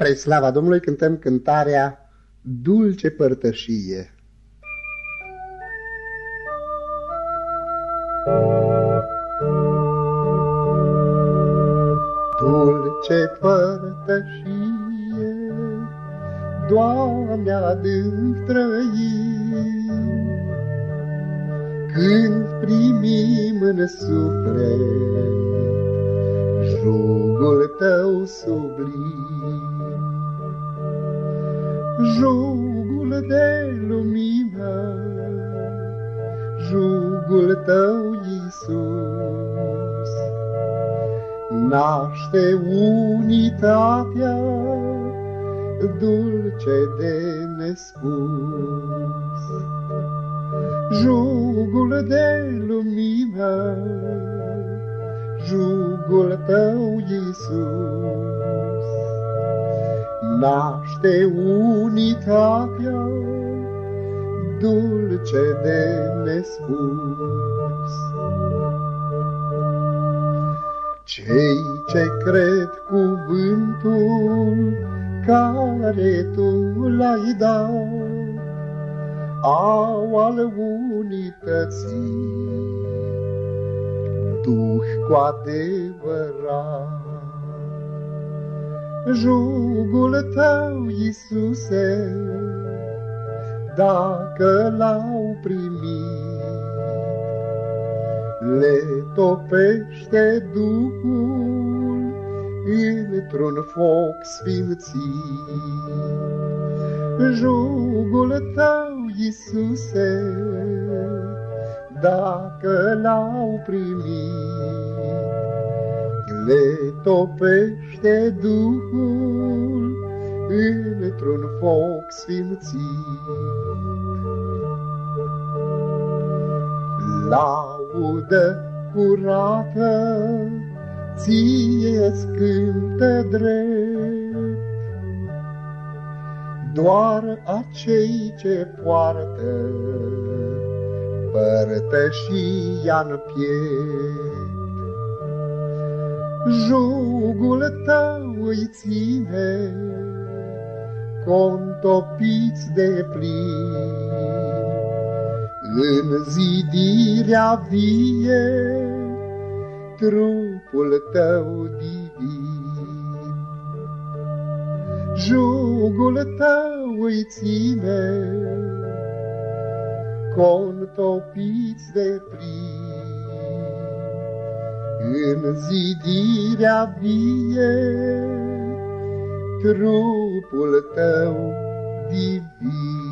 Spre slava Domnului cântăm cântarea Dulce părtășie. Dulce părtășie, Doamne adânc trăim, Când primim în suflet jugul Tău sublim jugul de lumină, jugul tău, Iisus, naște unitatea dulce de nespus. Jugul de lumină, jugul tău, Iisus, naște unitatea dulce de nespus. Cei ce cred cuvântul care tu l-ai dat, au al unității Duh cu adevărat. Jugul tău, Iisuse, dacă l-au primit, le topește Duhul într-un foc sfințit. Jugul tău, Iisuse, dacă l-au primit, le topește Duhul într-un foc sfințit. Laudă curată ție scântă drept, doar acei ce poartă părtășia-n piept. Jugul tău îi ține, contopiți de plin, În zidirea vie, trupul tău divin. Jugul tău îi ține, contopiți de plin, în zidirea vie, trupul tău divin.